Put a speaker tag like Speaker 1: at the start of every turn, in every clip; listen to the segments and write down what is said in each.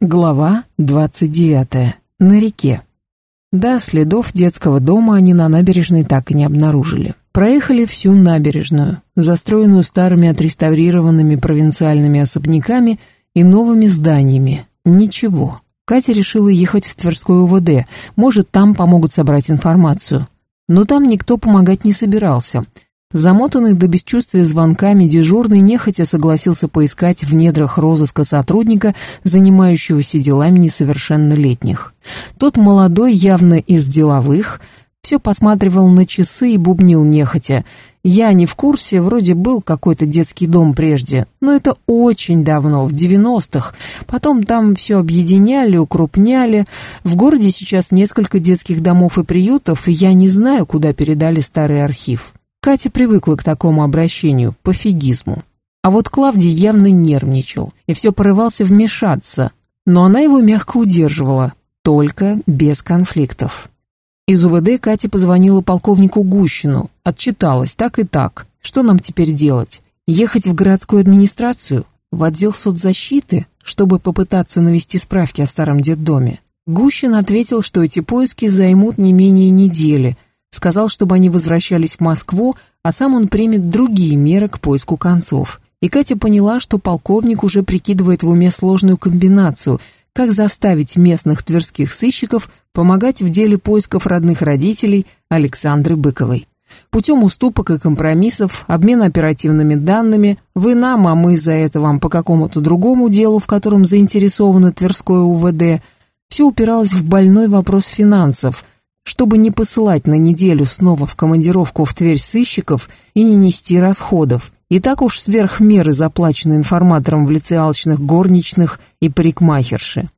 Speaker 1: Глава 29. На реке. Да, следов детского дома они на набережной так и не обнаружили. Проехали всю набережную, застроенную старыми отреставрированными провинциальными особняками и новыми зданиями. Ничего. Катя решила ехать в Тверской УВД, может, там помогут собрать информацию. Но там никто помогать не собирался – Замотанный до бесчувствия звонками дежурный нехотя согласился поискать в недрах розыска сотрудника, занимающегося делами несовершеннолетних. Тот молодой, явно из деловых, все посматривал на часы и бубнил нехотя. «Я не в курсе, вроде был какой-то детский дом прежде, но это очень давно, в девяностых. Потом там все объединяли, укрупняли. В городе сейчас несколько детских домов и приютов, и я не знаю, куда передали старый архив». Катя привыкла к такому обращению, пофигизму. А вот Клавдий явно нервничал и все порывался вмешаться, но она его мягко удерживала, только без конфликтов. Из УВД Катя позвонила полковнику Гущину, отчиталась так и так. Что нам теперь делать? Ехать в городскую администрацию? В отдел соцзащиты, чтобы попытаться навести справки о старом детдоме? Гущин ответил, что эти поиски займут не менее недели – сказал, чтобы они возвращались в Москву, а сам он примет другие меры к поиску концов. И Катя поняла, что полковник уже прикидывает в уме сложную комбинацию, как заставить местных тверских сыщиков помогать в деле поисков родных родителей Александры Быковой. Путем уступок и компромиссов, обмена оперативными данными, вы нам, а мы за это вам по какому-то другому делу, в котором заинтересовано Тверское УВД, все упиралось в больной вопрос финансов – чтобы не посылать на неделю снова в командировку в Тверь сыщиков и не нести расходов. И так уж сверх меры заплачены информатором в лице алчных горничных и парикмахерши.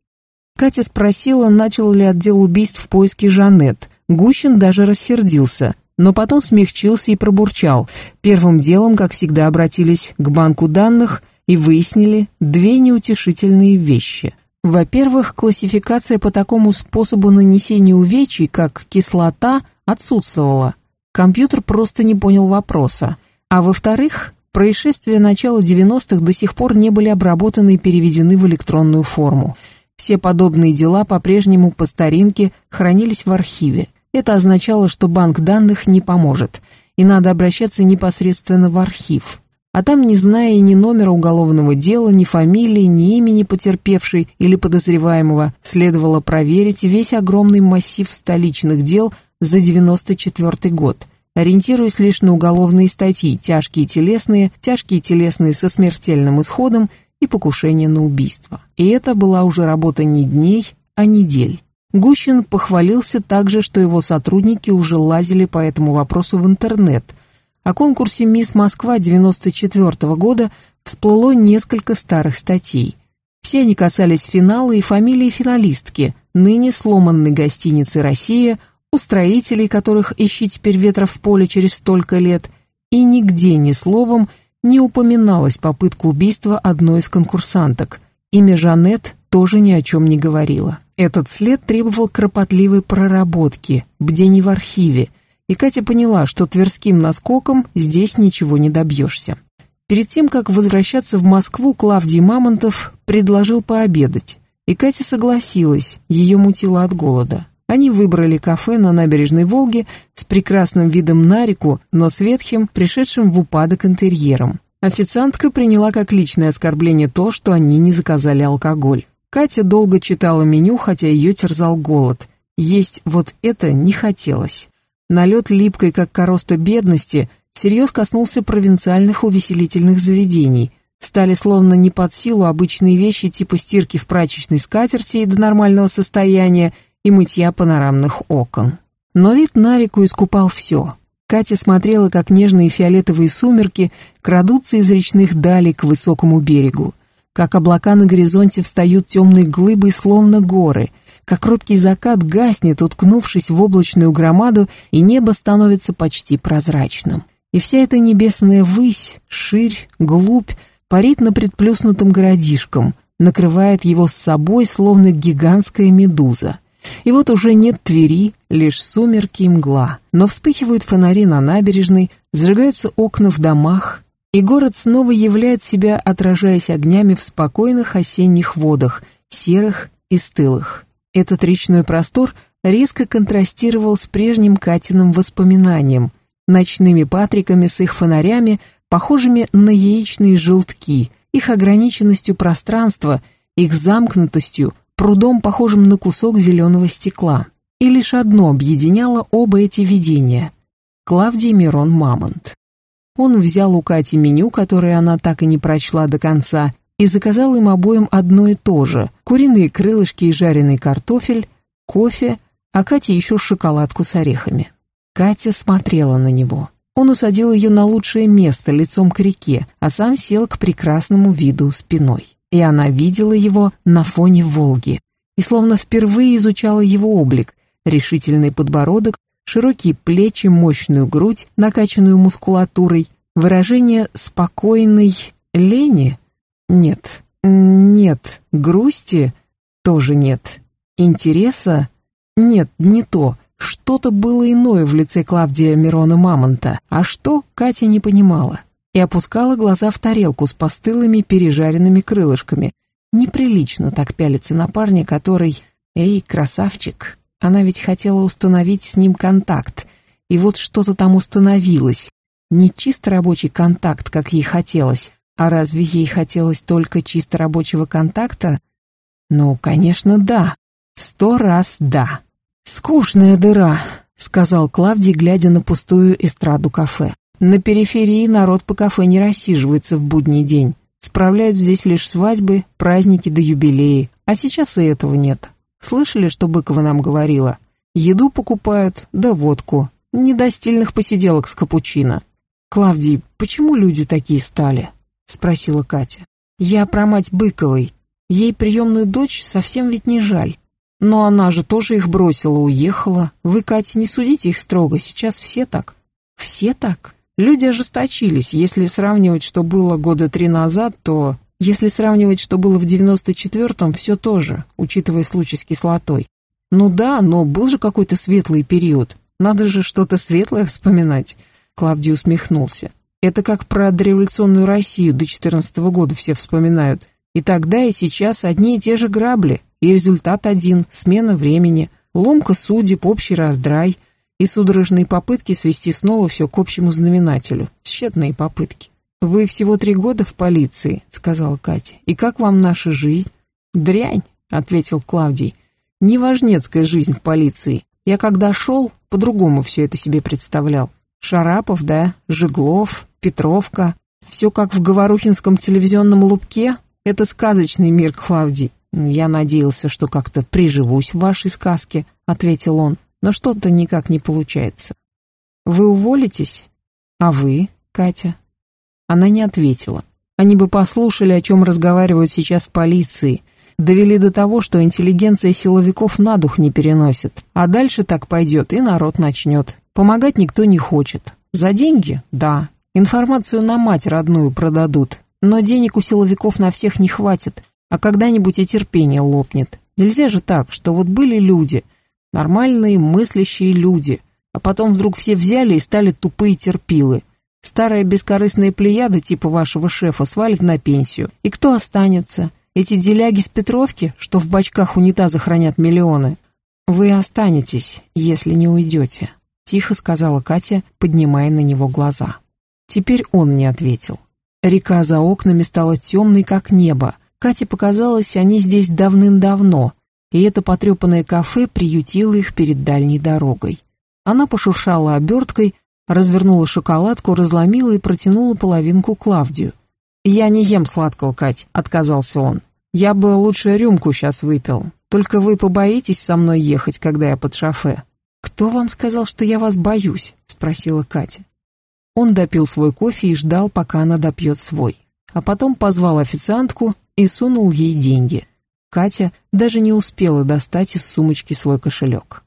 Speaker 1: Катя спросила, начал ли отдел убийств в поиске Жанет. Гущин даже рассердился, но потом смягчился и пробурчал. Первым делом, как всегда, обратились к банку данных и выяснили две неутешительные вещи. Во-первых, классификация по такому способу нанесения увечий, как кислота, отсутствовала. Компьютер просто не понял вопроса. А во-вторых, происшествия начала 90-х до сих пор не были обработаны и переведены в электронную форму. Все подобные дела по-прежнему по старинке хранились в архиве. Это означало, что банк данных не поможет, и надо обращаться непосредственно в архив а там, не зная ни номера уголовного дела, ни фамилии, ни имени потерпевшей или подозреваемого, следовало проверить весь огромный массив столичных дел за 94 год, ориентируясь лишь на уголовные статьи «тяжкие телесные», «тяжкие телесные со смертельным исходом» и «покушение на убийство». И это была уже работа не дней, а недель. Гущин похвалился также, что его сотрудники уже лазили по этому вопросу в интернет – о конкурсе «Мисс Москва» 94 -го года всплыло несколько старых статей. Все они касались финала и фамилии финалистки, ныне сломанной гостиницы «Россия», устроителей которых ищи теперь ветра в поле через столько лет, и нигде ни словом не упоминалась попытка убийства одной из конкурсанток. Имя Жанет тоже ни о чем не говорило. Этот след требовал кропотливой проработки, бдений в архиве – и Катя поняла, что тверским наскоком здесь ничего не добьешься. Перед тем, как возвращаться в Москву, Клавдий Мамонтов предложил пообедать, и Катя согласилась, ее мутило от голода. Они выбрали кафе на набережной Волги с прекрасным видом на реку, но с ветхим, пришедшим в упадок интерьером. Официантка приняла как личное оскорбление то, что они не заказали алкоголь. Катя долго читала меню, хотя ее терзал голод. Есть вот это не хотелось. Налет липкой, как короста бедности, всерьез коснулся провинциальных увеселительных заведений. Стали словно не под силу обычные вещи типа стирки в прачечной скатерти до нормального состояния и мытья панорамных окон. Но вид на реку искупал все. Катя смотрела, как нежные фиолетовые сумерки крадутся из речных далей к высокому берегу, как облака на горизонте встают темной глыбой, словно горы, как робкий закат гаснет, уткнувшись в облачную громаду, и небо становится почти прозрачным. И вся эта небесная высь, ширь, глубь, парит на предплюснутом городишком, накрывает его с собой, словно гигантская медуза. И вот уже нет Твери, лишь сумерки и мгла, но вспыхивают фонари на набережной, сжигаются окна в домах, и город снова являет себя, отражаясь огнями в спокойных осенних водах, серых и стылых. Этот речной простор резко контрастировал с прежним Катиным воспоминанием, ночными патриками с их фонарями, похожими на яичные желтки, их ограниченностью пространства, их замкнутостью, прудом, похожим на кусок зеленого стекла. И лишь одно объединяло оба эти видения – Клавдий Мирон Мамонт. Он взял у Кати меню, которое она так и не прочла до конца, и заказал им обоим одно и то же – куриные крылышки и жареный картофель, кофе, а Кате еще шоколадку с орехами. Катя смотрела на него. Он усадил ее на лучшее место, лицом к реке, а сам сел к прекрасному виду спиной. И она видела его на фоне Волги. И словно впервые изучала его облик, решительный подбородок, широкие плечи, мощную грудь, накачанную мускулатурой, выражение спокойной лени? Нет, нет, грусти тоже нет, интереса? Нет, не то. Что-то было иное в лице Клавдия Мирона Мамонта, а что, Катя не понимала. И опускала глаза в тарелку с постылыми пережаренными крылышками. Неприлично так пялиться на парня, который... Эй, красавчик, она ведь хотела установить с ним контакт, и вот что-то там установилось. Не чисто рабочий контакт, как ей хотелось, а разве ей хотелось только чисто рабочего контакта? Ну, конечно, да. Сто раз да. «Скучная дыра», — сказал Клавдий, глядя на пустую эстраду кафе. «На периферии народ по кафе не рассиживается в будний день. Справляют здесь лишь свадьбы, праздники да юбилеи, а сейчас и этого нет. Слышали, что Быкова нам говорила? Еду покупают, да водку. Не до стильных посиделок с капучино. «Клавдий, почему люди такие стали?» — спросила Катя. «Я про мать Быковой. Ей приемную дочь совсем ведь не жаль. Но она же тоже их бросила, уехала. Вы, Катя, не судите их строго, сейчас все так». «Все так?» Люди ожесточились. Если сравнивать, что было года три назад, то если сравнивать, что было в 94-м, все тоже, учитывая случай с кислотой. Ну да, но был же какой-то светлый период. Надо же что-то светлое вспоминать. Клавдий усмехнулся. Это как про дореволюционную Россию до 14 -го года все вспоминают. И тогда, и сейчас одни и те же грабли. И результат один – смена времени, ломка судеб, общий раздрай и судорожные попытки свести снова все к общему знаменателю. Тщетные попытки. «Вы всего три года в полиции», — сказала Катя. «И как вам наша жизнь?» «Дрянь», — ответил Клавдий. «Неважнецкая жизнь в полиции. Я когда шел, по-другому все это себе представлял. Шарапов, да, Жеглов, Петровка. Все как в Говорухинском телевизионном лупке. Это сказочный мир, Клавдий. Я надеялся, что как-то приживусь в вашей сказке», — ответил он. «Но что-то никак не получается». «Вы уволитесь?» «А вы, Катя?» Она не ответила. Они бы послушали, о чем разговаривают сейчас в полиции. Довели до того, что интеллигенция силовиков на дух не переносит. А дальше так пойдет, и народ начнет. Помогать никто не хочет. За деньги? Да. Информацию на мать родную продадут. Но денег у силовиков на всех не хватит. А когда-нибудь и терпение лопнет. Нельзя же так, что вот были люди, нормальные, мыслящие люди, а потом вдруг все взяли и стали тупые терпилы. Старая бескорыстная плеяда типа вашего шефа свалит на пенсию. И кто останется? Эти деляги с Петровки, что в бачках унитаза хранят миллионы? Вы останетесь, если не уйдете, тихо сказала Катя, поднимая на него глаза. Теперь он не ответил. Река за окнами стала темной, как небо. Кате показалось, они здесь давным-давно, и это потрепанное кафе приютило их перед дальней дорогой. Она пошуршала оберткой, развернула шоколадку, разломила и протянула половинку Клавдию. «Я не ем сладкого, Кать», — отказался он. «Я бы лучше рюмку сейчас выпил. Только вы побоитесь со мной ехать, когда я под шофе». «Кто вам сказал, что я вас боюсь?» — спросила Катя. Он допил свой кофе и ждал, пока она допьет свой. А потом позвал официантку и сунул ей деньги. Катя даже не успела достать из сумочки свой кошелек.